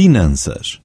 finanças.